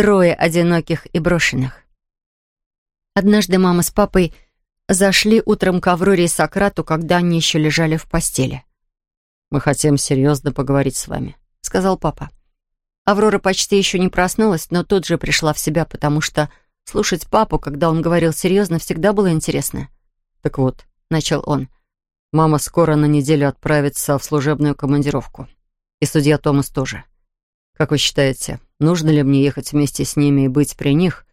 трое одиноких и брошенных. Однажды мама с папой зашли утром к Авроре и Сократу, когда они еще лежали в постели. «Мы хотим серьезно поговорить с вами», — сказал папа. Аврора почти еще не проснулась, но тут же пришла в себя, потому что слушать папу, когда он говорил серьезно, всегда было интересно. «Так вот», — начал он, — «мама скоро на неделю отправится в служебную командировку. И судья Томас тоже. Как вы считаете, нужно ли мне ехать вместе с ними и быть при них,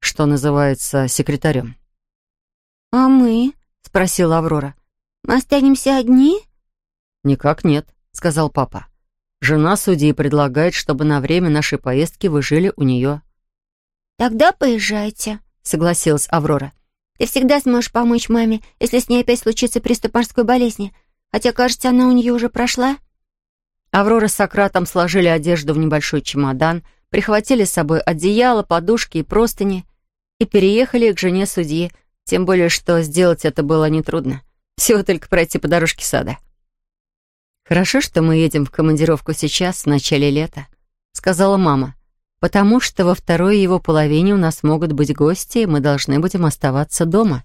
что называется, секретарем?» «А мы?» — спросила Аврора. «Мы останемся одни?» «Никак нет», — сказал папа. «Жена судьи предлагает, чтобы на время нашей поездки вы жили у нее». «Тогда поезжайте», — согласилась Аврора. «Ты всегда сможешь помочь маме, если с ней опять случится приступ морской болезни. Хотя, кажется, она у нее уже прошла». Аврора с Сократом сложили одежду в небольшой чемодан, прихватили с собой одеяло, подушки и простыни и переехали к жене судьи, тем более, что сделать это было нетрудно. Всего только пройти по дорожке сада. «Хорошо, что мы едем в командировку сейчас, в начале лета», — сказала мама, «потому что во второй его половине у нас могут быть гости, и мы должны будем оставаться дома».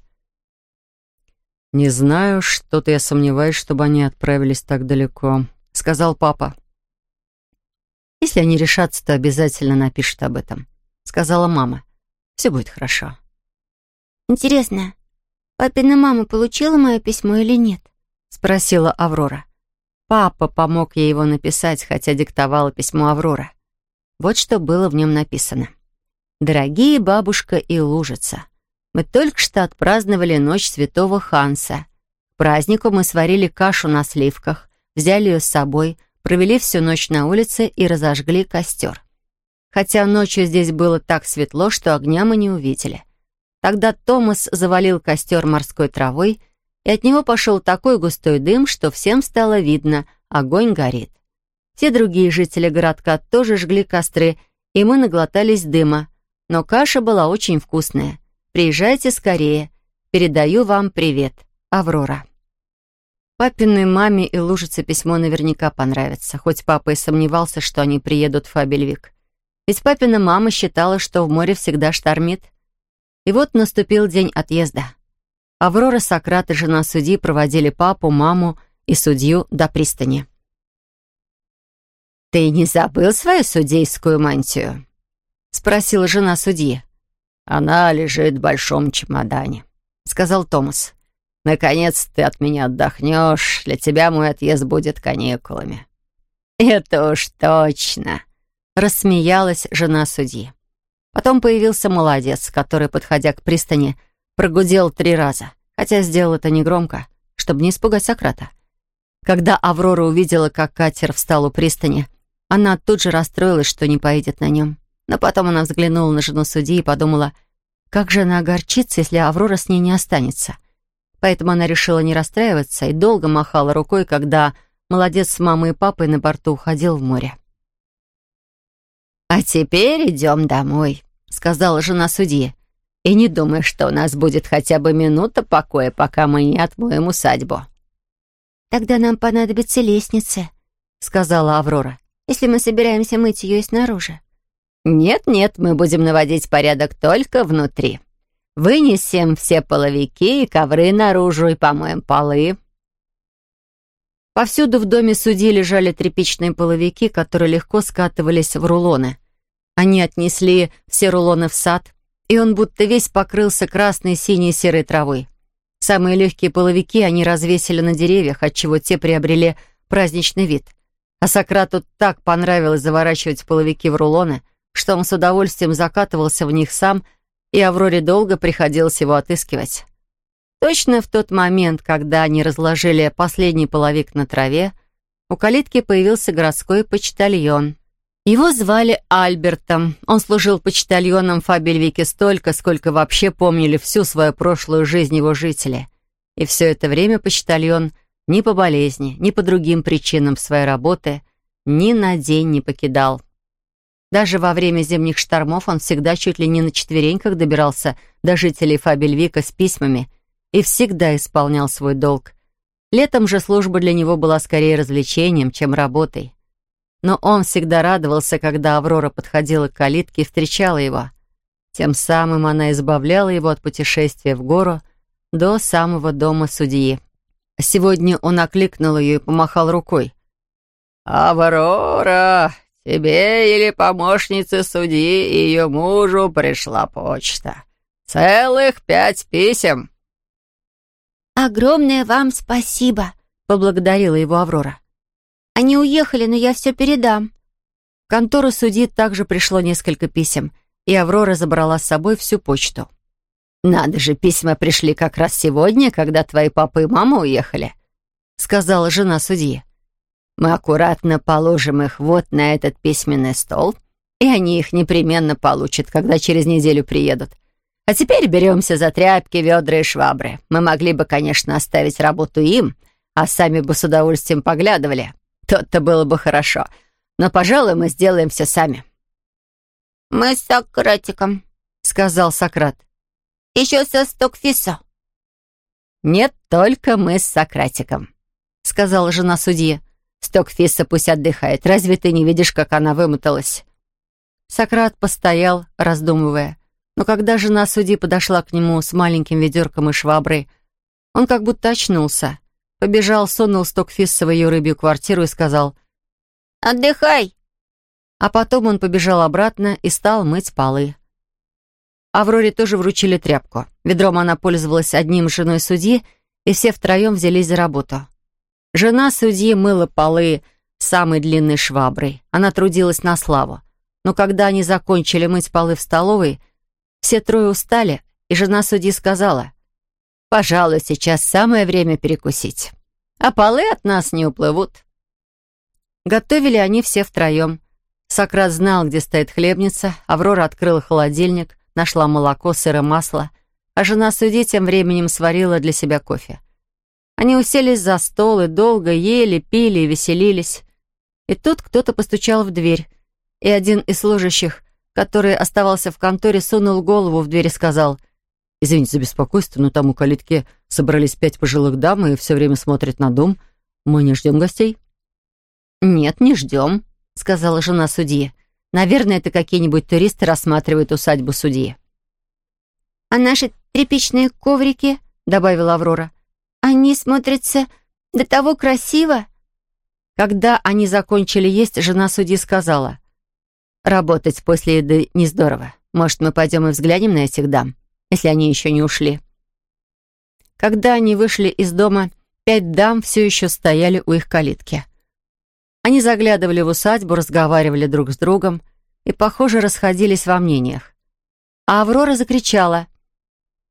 «Не знаю, что-то я сомневаюсь, чтобы они отправились так далеко», — сказал папа. «Если они решатся, то обязательно напишут об этом», — сказала мама. «Все будет хорошо». «Интересно, папина мама получила мое письмо или нет?» — спросила Аврора. Папа помог ей его написать, хотя диктовала письмо Аврора. Вот что было в нем написано. «Дорогие бабушка и лужица, мы только что отпраздновали ночь святого Ханса. К празднику мы сварили кашу на сливках, взяли ее с собой, провели всю ночь на улице и разожгли костер. Хотя ночью здесь было так светло, что огня мы не увидели. Тогда Томас завалил костер морской травой, и от него пошел такой густой дым, что всем стало видно, огонь горит. Все другие жители городка тоже жгли костры, и мы наглотались дыма. Но каша была очень вкусная. Приезжайте скорее. Передаю вам привет. Аврора. Папиной маме и лужице письмо наверняка понравится, хоть папа и сомневался, что они приедут в Фабельвик. Ведь папина мама считала, что в море всегда штормит. И вот наступил день отъезда. Аврора, Сократ и жена судьи проводили папу, маму и судью до пристани. «Ты не забыл свою судейскую мантию?» — спросила жена судьи. «Она лежит в большом чемодане», — сказал Томас. «Наконец ты от меня отдохнешь. Для тебя мой отъезд будет каникулами». «Это уж точно», — рассмеялась жена судьи. Потом появился молодец, который, подходя к пристани, прогудел три раза, хотя сделал это негромко, чтобы не испугать Сократа. Когда Аврора увидела, как катер встал у пристани, она тут же расстроилась, что не поедет на нем. Но потом она взглянула на жену судьи и подумала, как же она огорчится, если Аврора с ней не останется. Поэтому она решила не расстраиваться и долго махала рукой, когда молодец с мамой и папой на борту уходил в море. «А теперь идем домой», — сказала жена судьи. «И не думай, что у нас будет хотя бы минута покоя, пока мы не отмоем усадьбу». «Тогда нам понадобится лестница», — сказала Аврора, «если мы собираемся мыть ее и снаружи». «Нет-нет, мы будем наводить порядок только внутри. Вынесем все половики и ковры наружу и помоем полы». Повсюду в доме судьи лежали тряпичные половики, которые легко скатывались в рулоны. Они отнесли все рулоны в сад, и он будто весь покрылся красной, синей, серой травой. Самые легкие половики они развесили на деревьях, отчего те приобрели праздничный вид. А Сократу так понравилось заворачивать половики в рулоны, что он с удовольствием закатывался в них сам, и Авроре долго приходилось его отыскивать. Точно в тот момент, когда они разложили последний половик на траве, у калитки появился городской почтальон. Его звали Альбертом. Он служил почтальоном Фабельвике столько, сколько вообще помнили всю свою прошлую жизнь его жители. И все это время почтальон ни по болезни, ни по другим причинам своей работы ни на день не покидал. Даже во время зимних штормов он всегда чуть ли не на четвереньках добирался до жителей Фабельвика с письмами и всегда исполнял свой долг. Летом же служба для него была скорее развлечением, чем работой. но он всегда радовался, когда Аврора подходила к калитке и встречала его. Тем самым она избавляла его от путешествия в гору до самого дома судьи. Сегодня он окликнул ее и помахал рукой. «Аврора, тебе или помощнице судьи и ее мужу пришла почта. Целых пять писем». «Огромное вам спасибо», — поблагодарила его Аврора. «Они уехали, но я все передам». В контору судьи также пришло несколько писем, и Аврора забрала с собой всю почту. «Надо же, письма пришли как раз сегодня, когда твои папа и мама уехали», — сказала жена судьи. «Мы аккуратно положим их вот на этот письменный стол, и они их непременно получат, когда через неделю приедут. А теперь беремся за тряпки, ведра и швабры. Мы могли бы, конечно, оставить работу им, а сами бы с удовольствием поглядывали. То-то было бы хорошо. Но, пожалуй, мы сделаем все сами». «Мы с Сократиком», — сказал Сократ. «Еще со Стокфисо». «Нет, только мы с Сократиком», — сказала жена судьи. «Стокфиса пусть отдыхает. Разве ты не видишь, как она вымоталась?» Сократ постоял, раздумывая. Но когда жена судьи подошла к нему с маленьким ведерком и шваброй, он как будто очнулся. Побежал, сунул Стокфисса в ее рыбью квартиру и сказал «Отдыхай!» А потом он побежал обратно и стал мыть полы. Авроре тоже вручили тряпку. Ведром она пользовалась одним с женой судьи, и все втроем взялись за работу. Жена судьи мыла полы самой длинной шваброй. Она трудилась на славу. Но когда они закончили мыть полы в столовой, все трое устали, и жена судьи сказала, «Пожалуй, сейчас самое время перекусить, а полы от нас не уплывут». Готовили они все втроем. Сократ знал, где стоит хлебница, Аврора открыла холодильник, нашла молоко, сыр и масло, а жена судьи тем временем сварила для себя кофе. Они уселись за стол и долго ели, пили и веселились. И тут кто-то постучал в дверь, и один из служащих который оставался в конторе, сунул голову в дверь и сказал, «Извините за беспокойство, но там у калитки собрались пять пожилых дам и все время смотрят на дом. Мы не ждем гостей?» «Нет, не ждем», — сказала жена судьи. «Наверное, это какие-нибудь туристы рассматривают усадьбу судьи». «А наши тряпичные коврики», — добавила Аврора, «они смотрятся до того красиво». Когда они закончили есть, жена судьи сказала, Работать после еды не здорово. Может, мы пойдем и взглянем на этих дам, если они еще не ушли. Когда они вышли из дома, пять дам все еще стояли у их калитки. Они заглядывали в усадьбу, разговаривали друг с другом и, похоже, расходились во мнениях. А Аврора закричала.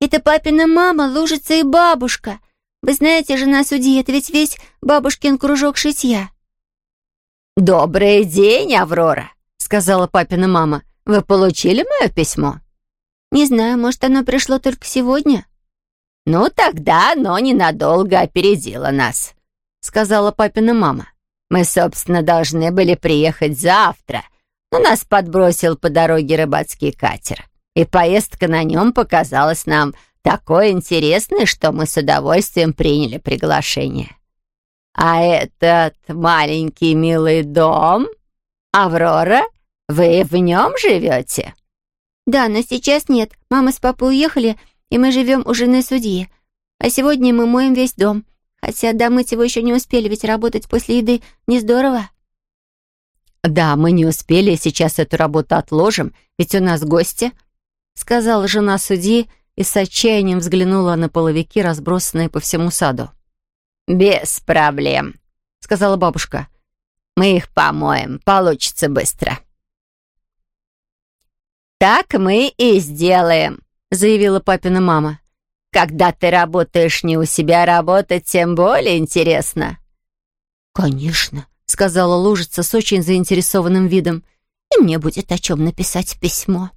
«Это папина мама, лужица и бабушка. Вы знаете, жена судьи, это ведь весь бабушкин кружок шитья». «Добрый день, Аврора!» сказала папина мама. «Вы получили мое письмо?» «Не знаю, может, оно пришло только сегодня?» «Ну, тогда оно ненадолго опередило нас», — сказала папина мама. «Мы, собственно, должны были приехать завтра, но нас подбросил по дороге рыбацкий катер, и поездка на нем показалась нам такой интересной, что мы с удовольствием приняли приглашение. А этот маленький милый дом, Аврора, вы в нем живете?» «Да, но сейчас нет. Мама с папой уехали, и мы живем у жены судьи. А сегодня мы моем весь дом. Хотя домыть его еще не успели, ведь работать после еды не здорово». «Да, мы не успели, сейчас эту работу отложим, ведь у нас гости», сказала жена судьи и с отчаянием взглянула на половики, разбросанные по всему саду. «Без проблем», — сказала бабушка. «Мы их помоем, получится быстро». «Так мы и сделаем», — заявила папина мама. «Когда ты работаешь не у себя, работать тем более интересно». «Конечно», — сказала лужица с очень заинтересованным видом. «И мне будет о чем написать письмо».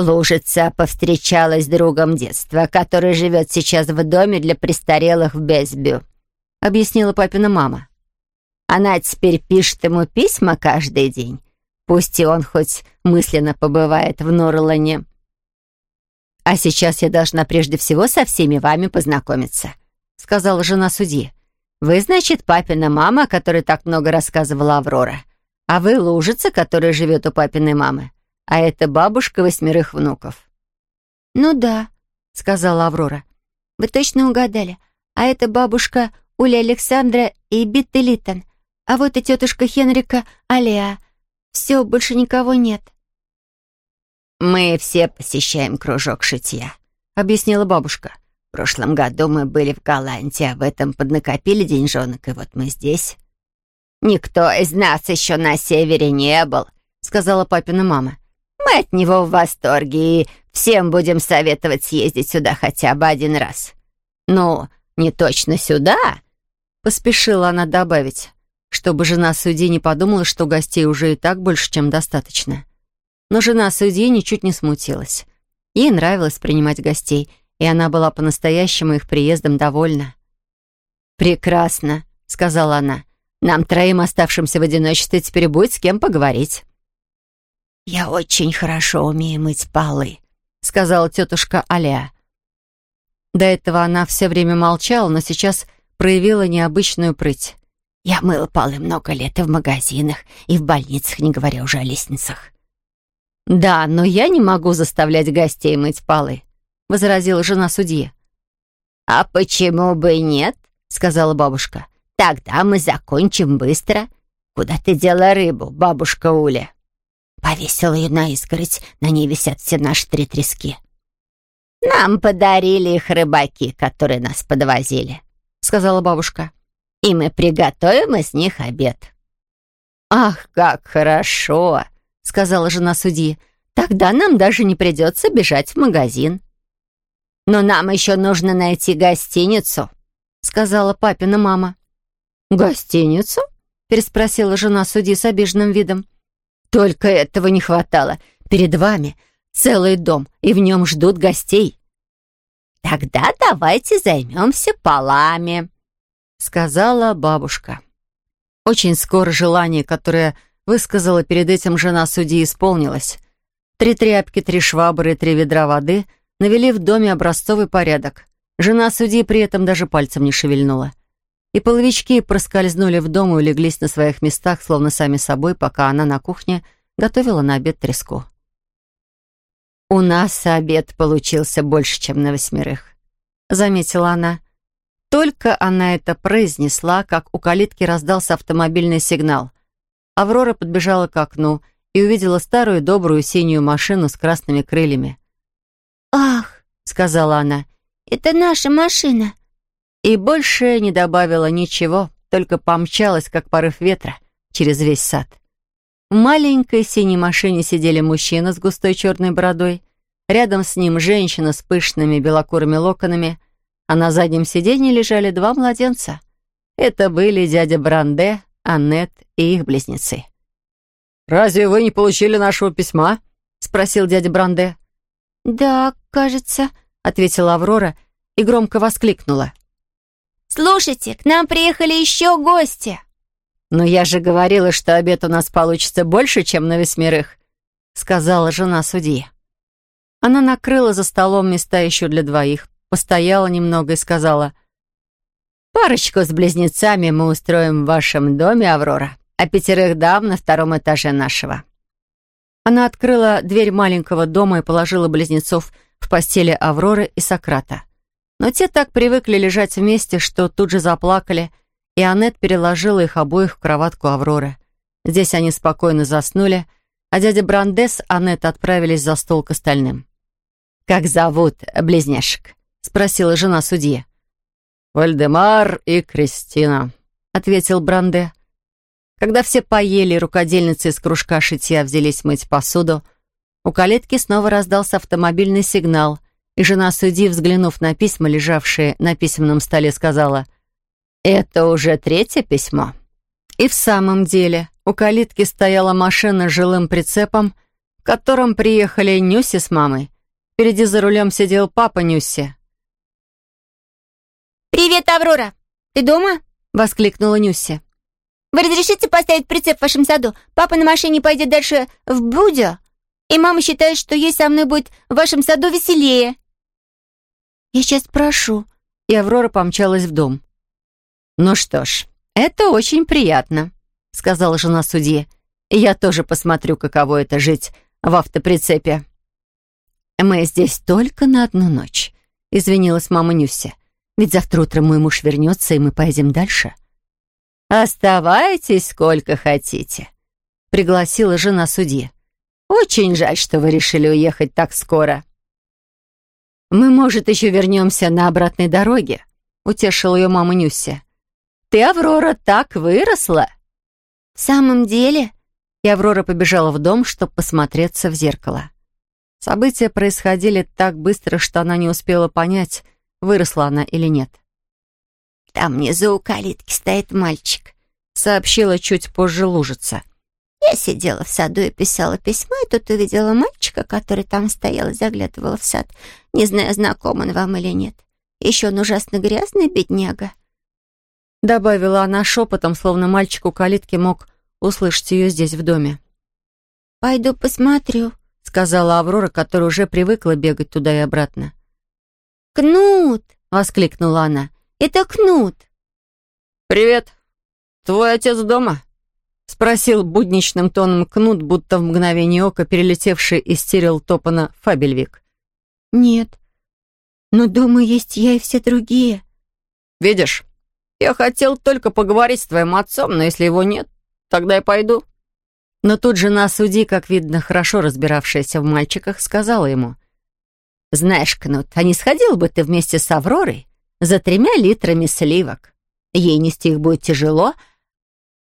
Лужица повстречалась с другом детства, который живет сейчас в доме для престарелых в Безбю, объяснила папина мама. Она теперь пишет ему письма каждый день Пусть и он хоть мысленно побывает в Норлане. «А сейчас я должна прежде всего со всеми вами познакомиться», сказала жена судьи. Вы, значит, папина мама, о которой так много рассказывала Аврора. А вы лужица, которая живет у папиной мамы. А это бабушка восьмерых внуков». «Ну да», — сказала Аврора. «Вы точно угадали. А это бабушка Уля Александра и Битта Литтон. А вот и тетушка Хенрика Алиа. Все, больше никого нет». «Мы все посещаем кружок шитья», — объяснила бабушка. «В прошлом году мы были в Голландии, а в этом поднакопили деньжонок, и вот мы здесь». «Никто из нас еще на севере не был», — сказала папина мама. Мы от него в восторге и всем будем советовать съездить сюда хотя бы один раз. Ну, не точно сюда, поспешила она добавить, чтобы жена судьи не подумала, что гостей уже и так больше, чем достаточно. Но жена судьи ничуть не смутилась. Ей нравилось принимать гостей, и она была по-настоящему их приездом довольна. «Прекрасно», — сказала она. «Нам троим, оставшимся в одиночестве, теперь будет с кем поговорить». «Я очень хорошо умею мыть полы», — сказала тетушка Аля. До этого она все время молчала, но сейчас проявила необычную прыть. «Я мыла полы много лет и в магазинах, и в больницах, не говоря уже о лестницах». «Да, но я не могу заставлять гостей мыть полы», — возразила жена судьи. «А почему бы нет?» — сказала бабушка. «Тогда мы закончим быстро. Куда ты дела рыбу, бабушка Уля?» Повесила ее на изгородь, на ней висят все наши три трески. «Нам подарили их рыбаки, которые нас подвозили», — сказала бабушка. «И мы приготовим из них обед». «Ах, как хорошо!» — сказала жена судьи. «Тогда нам даже не придется бежать в магазин». «Но нам еще нужно найти гостиницу», — сказала папина мама. «Гостиницу?» — переспросила жена судьи с обиженным видом. Только этого не хватало. Перед вами целый дом, и в нем ждут гостей. Тогда давайте займемся полами, сказала бабушка. Очень скоро желание, которое высказала перед этим жена судьи, исполнилось. Три тряпки, три швабры и три ведра воды навели в доме образцовый порядок. Жена судьи при этом даже пальцем не шевельнула. И половички проскользнули в дом и улеглись на своих местах, словно сами собой, пока она на кухне готовила на обед треску. «У нас обед получился больше, чем на восьмерых», — заметила она. Только она это произнесла, как у калитки раздался автомобильный сигнал. Аврора подбежала к окну и увидела старую добрую синюю машину с красными крыльями. «Ах!» — сказала она. «Это наша машина!» И больше не добавила ничего, только помчалась, как порыв ветра, через весь сад. В маленькой синей машине сидели мужчина с густой черной бородой, рядом с ним женщина с пышными белокурыми локонами, а на заднем сиденье лежали два младенца. Это были дядя Бранде, Аннет и их близнецы. «Разве вы не получили нашего письма?» — спросил дядя Бранде. «Да, кажется», — ответила Аврора и громко воскликнула. «Слушайте, к нам приехали еще гости!» «Но я же говорила, что обед у нас получится больше, чем на восьмерых», сказала жена судьи. Она накрыла за столом места еще для двоих, постояла немного и сказала, «Парочку с близнецами мы устроим в вашем доме, Аврора, а пятерых дам на втором этаже нашего». Она открыла дверь маленького дома и положила близнецов в постели Авроры и Сократа. Но те так привыкли лежать вместе, что тут же заплакали, и Аннет переложила их обоих в кроватку Авроры. Здесь они спокойно заснули, а дядя Брандес и Аннет отправились за стол к остальным. «Как зовут близняшек?» — спросила жена судьи. «Вальдемар и Кристина», — ответил Бранде. Когда все поели, рукодельницы из кружка шитья взялись мыть посуду, у калитки снова раздался автомобильный сигнал, и жена судьи, взглянув на письма, лежавшие на письменном столе, сказала — это уже третье письмо. И в самом деле у калитки стояла машина с жилым прицепом, в котором приехали Нюси с мамой. Впереди за рулем сидел папа Нюси. «Привет, Аврора! Ты дома?» — воскликнула Нюси. «Вы разрешите поставить прицеп в вашем саду? Папа на машине пойдет дальше в Будю, и мама считает, что ей со мной будет в вашем саду веселее». «Я сейчас прошу», и Аврора помчалась в дом. «Ну что ж, это очень приятно», — сказала жена судьи. «Я тоже посмотрю, каково это жить в автоприцепе». «Мы здесь только на одну ночь», — извинилась мама Нюся. «Ведь завтра утром мой муж вернется, и мы поедем дальше». «Оставайтесь сколько хотите», — пригласила жена судьи. «Очень жаль, что вы решили уехать так скоро». «Мы, может, еще вернемся на обратной дороге», — утешила ее мама Нюся. «Ты, Аврора, так выросла!» «В самом деле?» И Аврора побежала в дом, чтобы посмотреться в зеркало. События происходили так быстро, что она не успела понять, выросла она или нет. «Там внизу у калитки стоит мальчик», — сообщила чуть позже лужица. «Я сидела в саду и писала письмо, и тут увидела мальчика, который там стоял и заглядывал в сад. Не знаю, знаком он вам или нет. Еще он ужасно грязный, бедняга». Добавила она шепотом, словно мальчик у калитки мог услышать ее здесь, в доме. «Пойду посмотрю», — сказала Аврора, которая уже привыкла бегать туда и обратно. «Кнут!» — воскликнула она. «Это Кнут!» «Привет! Твой отец дома?» — спросил будничным тоном Кнут, будто в мгновение ока перелетевший из Тирил Топана Фабельвик. «Нет, но дома есть я и все другие». «Видишь, я хотел только поговорить с твоим отцом, но если его нет, тогда я пойду». Но тут жена судьи, как видно, хорошо разбиравшаяся в мальчиках, сказала ему. «Знаешь, Кнут, а не сходил бы ты вместе с Авророй за тремя литрами сливок? Ей нести их будет тяжело,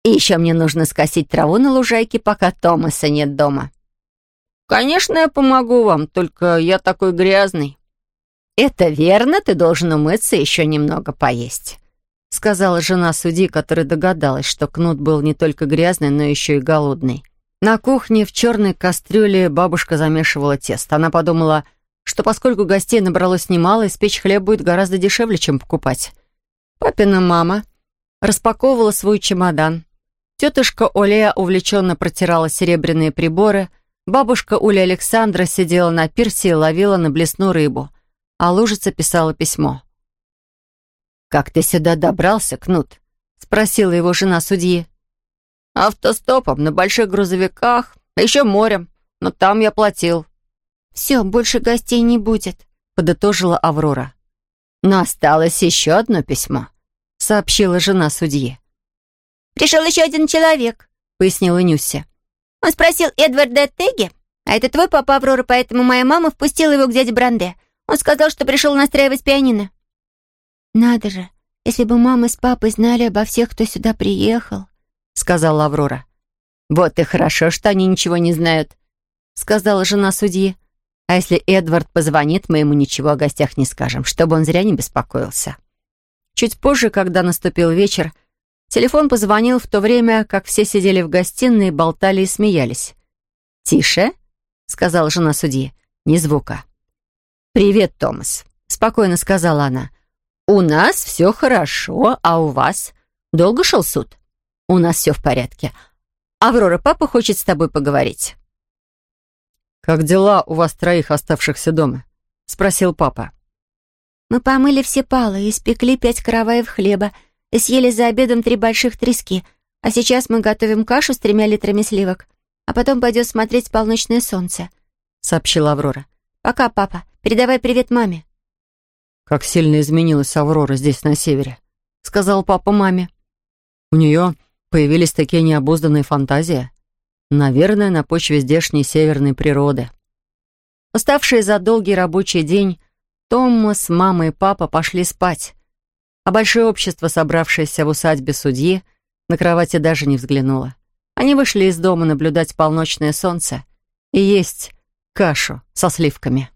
и еще мне нужно скосить траву на лужайке, пока Томаса нет дома». «Конечно, я помогу вам, только я такой грязный». «Это верно, ты должен умыться и еще немного поесть» сказала жена судьи, которая догадалась, что Кнут был не только грязный, но еще и голодный. На кухне в черной кастрюле бабушка замешивала тесто. Она подумала, что поскольку гостей набралось немало, испечь хлеб будет гораздо дешевле, чем покупать. Папина мама распаковывала свой чемодан. Тетушка Олея увлеченно протирала серебряные приборы. Бабушка Уля Александра сидела на пирсе и ловила на блесну рыбу. А лужица писала письмо. «Как ты сюда добрался, Кнут?» — спросила его жена судьи. «Автостопом, на больших грузовиках, еще морем. Но там я платил». «Все, больше гостей не будет», — подытожила Аврора. «Но осталось еще одно письмо», — сообщила жена судьи. «Пришел еще один человек», — пояснила Нюся. «Он спросил Эдварда Теги, а это твой папа Аврора, поэтому моя мама впустила его к дяде Бранде. Он сказал, что пришел настраивать пианино». «Надо же, если бы мама с папой знали обо всех, кто сюда приехал», — сказала Аврора. «Вот и хорошо, что они ничего не знают», — сказала жена судьи. «А если Эдвард позвонит, мы ему ничего о гостях не скажем, чтобы он зря не беспокоился». Чуть позже, когда наступил вечер, телефон позвонил в то время, как все сидели в гостиной, болтали и смеялись. «Тише», — сказала жена судьи, — «ни звука». «Привет, Томас», — спокойно сказала она. «У нас все хорошо, а у вас? Долго шел суд?» «У нас все в порядке. Аврора, папа хочет с тобой поговорить». «Как дела у вас троих оставшихся дома?» — спросил папа. «Мы помыли все палы, и испекли пять караваев хлеба и съели за обедом три больших трески, а сейчас мы готовим кашу с тремя литрами сливок, а потом пойдем смотреть полночное солнце», — сообщила Аврора. «Пока, папа. Передавай привет маме». «Как сильно изменилась Аврора здесь, на севере», — сказал папа маме. «У нее появились такие необузданные фантазии. Наверное, на почве здешней северной природы». Уставшие за долгий рабочий день, Томас, мама и папа пошли спать, а большое общество, собравшееся в усадьбе судьи, на кровати даже не взглянуло. Они вышли из дома наблюдать полночное солнце и есть кашу со сливками.